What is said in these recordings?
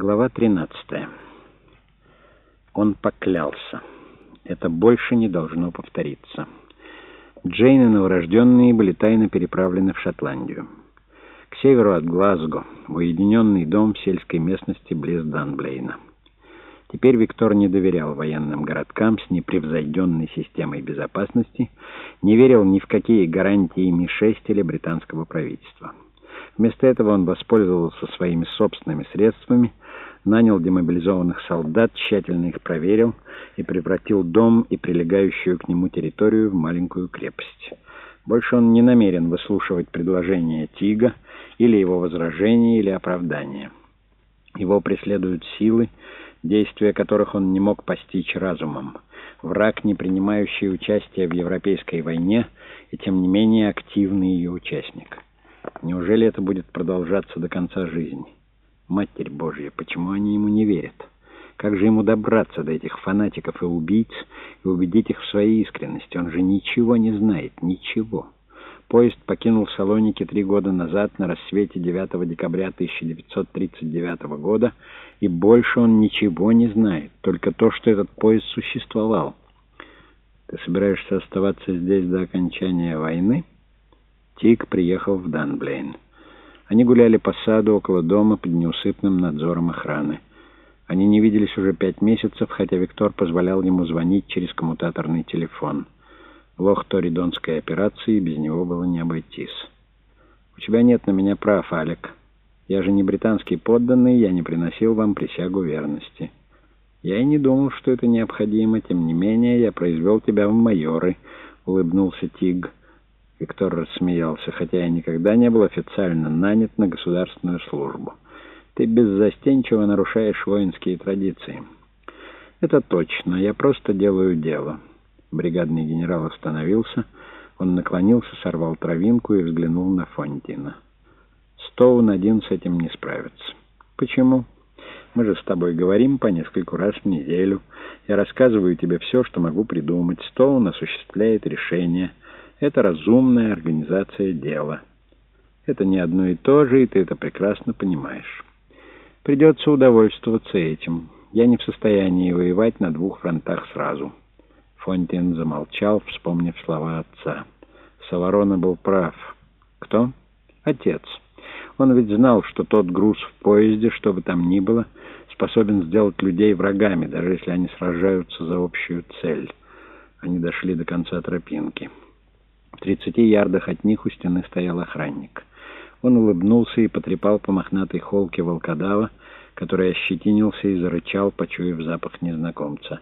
Глава 13. Он поклялся. Это больше не должно повториться. Джейн и новорожденные были тайно переправлены в Шотландию. К северу от Глазго, в уединенный дом в сельской местности близ Данблейна. Теперь Виктор не доверял военным городкам с непревзойденной системой безопасности, не верил ни в какие гарантии Ми-6 или британского правительства. Вместо этого он воспользовался своими собственными средствами, нанял демобилизованных солдат, тщательно их проверил и превратил дом и прилегающую к нему территорию в маленькую крепость. Больше он не намерен выслушивать предложения Тига или его возражения или оправдания. Его преследуют силы, действия которых он не мог постичь разумом. Враг, не принимающий участие в Европейской войне и тем не менее активный ее участник. Неужели это будет продолжаться до конца жизни? Матерь Божья, почему они ему не верят? Как же ему добраться до этих фанатиков и убийц и убедить их в своей искренности? Он же ничего не знает, ничего. Поезд покинул Салоники три года назад на рассвете 9 декабря 1939 года, и больше он ничего не знает, только то, что этот поезд существовал. Ты собираешься оставаться здесь до окончания войны? Тик приехал в Данблейн. Они гуляли по саду около дома под неусыпным надзором охраны. Они не виделись уже пять месяцев, хотя Виктор позволял ему звонить через коммутаторный телефон. Лох Торидонской операции без него было не обойтись. «У тебя нет на меня прав, Алек. Я же не британский подданный, я не приносил вам присягу верности. Я и не думал, что это необходимо. Тем не менее, я произвел тебя в майоры», — улыбнулся Тиг. Виктор рассмеялся, хотя я никогда не был официально нанят на государственную службу. «Ты беззастенчиво нарушаешь воинские традиции». «Это точно. Я просто делаю дело». Бригадный генерал остановился. Он наклонился, сорвал травинку и взглянул на Фонтина. «Стоун один с этим не справится». «Почему?» «Мы же с тобой говорим по нескольку раз в неделю. Я рассказываю тебе все, что могу придумать. Стоун осуществляет решение. Это разумная организация дела. Это не одно и то же, и ты это прекрасно понимаешь. Придется удовольствоваться этим. Я не в состоянии воевать на двух фронтах сразу». Фонтин замолчал, вспомнив слова отца. Саварона был прав. Кто? Отец. Он ведь знал, что тот груз в поезде, что бы там ни было, способен сделать людей врагами, даже если они сражаются за общую цель. Они дошли до конца тропинки. В тридцати ярдах от них у стены стоял охранник. Он улыбнулся и потрепал по мохнатой холке волкодава, который ощетинился и зарычал, почуяв запах незнакомца.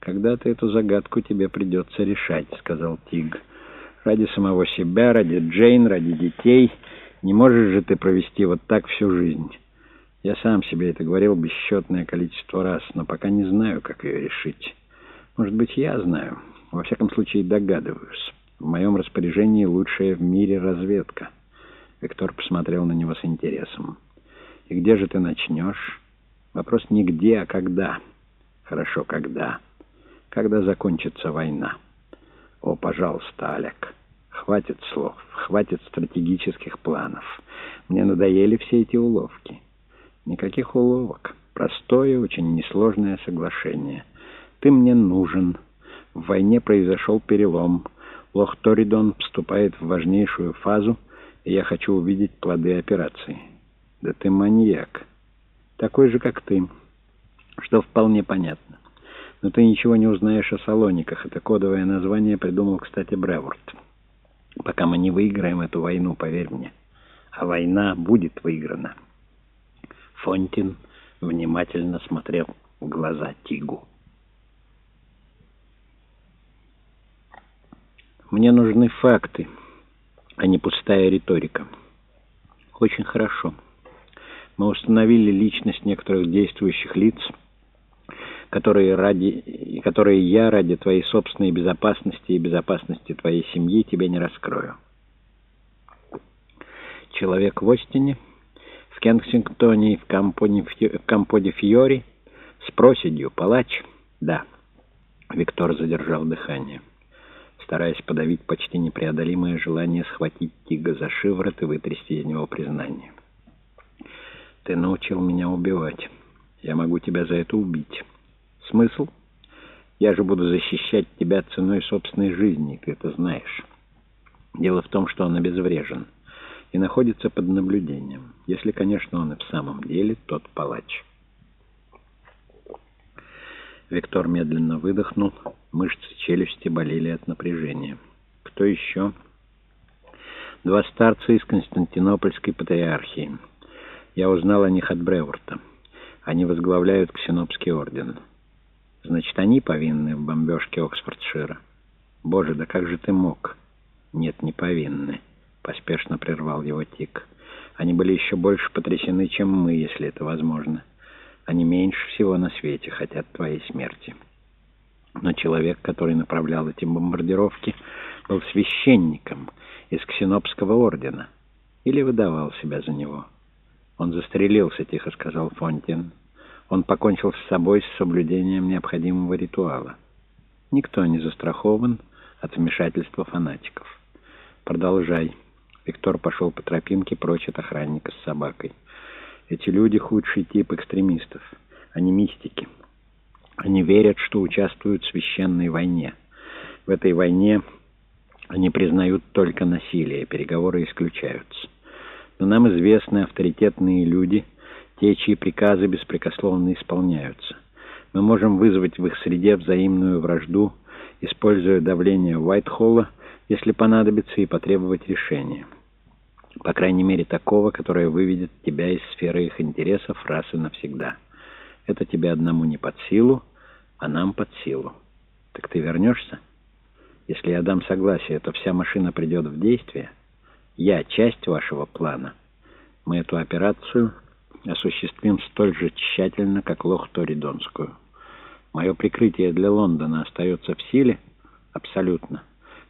«Когда-то эту загадку тебе придется решать», — сказал Тиг. «Ради самого себя, ради Джейн, ради детей. Не можешь же ты провести вот так всю жизнь. Я сам себе это говорил бесчетное количество раз, но пока не знаю, как ее решить. Может быть, я знаю. Во всяком случае, догадываюсь. В моем распоряжении лучшая в мире разведка». Виктор посмотрел на него с интересом. «И где же ты начнешь?» «Вопрос не где, а когда». «Хорошо, когда?» когда закончится война. О, пожалуйста, Олег, хватит слов, хватит стратегических планов. Мне надоели все эти уловки. Никаких уловок. Простое, очень несложное соглашение. Ты мне нужен. В войне произошел перелом. Лох-Торидон вступает в важнейшую фазу, и я хочу увидеть плоды операции. Да ты маньяк. Такой же, как ты. Что вполне понятно. Но ты ничего не узнаешь о Салониках. Это кодовое название придумал, кстати, Бреворд. Пока мы не выиграем эту войну, поверь мне. А война будет выиграна. Фонтин внимательно смотрел в глаза Тигу. Мне нужны факты, а не пустая риторика. Очень хорошо. Мы установили личность некоторых действующих лиц — которые, ради, которые я ради твоей собственной безопасности и безопасности твоей семьи тебе не раскрою. Человек в Остине, в Кенсингтоне в в Камподе Фьори с проседью, палач? Да. Виктор задержал дыхание, стараясь подавить почти непреодолимое желание схватить Тига за шиворот и вытрясти из него признание. Ты научил меня убивать. Я могу тебя за это убить. Смысл? Я же буду защищать тебя ценой собственной жизни, ты это знаешь. Дело в том, что он обезврежен и находится под наблюдением. Если, конечно, он и в самом деле тот палач. Виктор медленно выдохнул, мышцы челюсти болели от напряжения. Кто еще? Два старца из Константинопольской патриархии. Я узнал о них от Бреворта. Они возглавляют Ксенопский орден. Значит, они повинны в бомбежке Оксфордшира. Боже, да как же ты мог? Нет, не повинны. Поспешно прервал его Тик. Они были еще больше потрясены, чем мы, если это возможно. Они меньше всего на свете хотят твоей смерти. Но человек, который направлял эти бомбардировки, был священником из Ксенопского ордена. Или выдавал себя за него. Он застрелился, тихо сказал Фонтин. Он покончил с собой с соблюдением необходимого ритуала. Никто не застрахован от вмешательства фанатиков. Продолжай. Виктор пошел по тропинке прочь от охранника с собакой. Эти люди — худший тип экстремистов. Они мистики. Они верят, что участвуют в священной войне. В этой войне они признают только насилие, переговоры исключаются. Но нам известны авторитетные люди, те, чьи приказы беспрекословно исполняются. Мы можем вызвать в их среде взаимную вражду, используя давление Уайтхолла, если понадобится, и потребовать решения. По крайней мере, такого, которое выведет тебя из сферы их интересов раз и навсегда. Это тебе одному не под силу, а нам под силу. Так ты вернешься? Если я дам согласие, то вся машина придет в действие. Я часть вашего плана. Мы эту операцию осуществим столь же тщательно, как Лох-Торидонскую. Мое прикрытие для Лондона остается в силе? Абсолютно.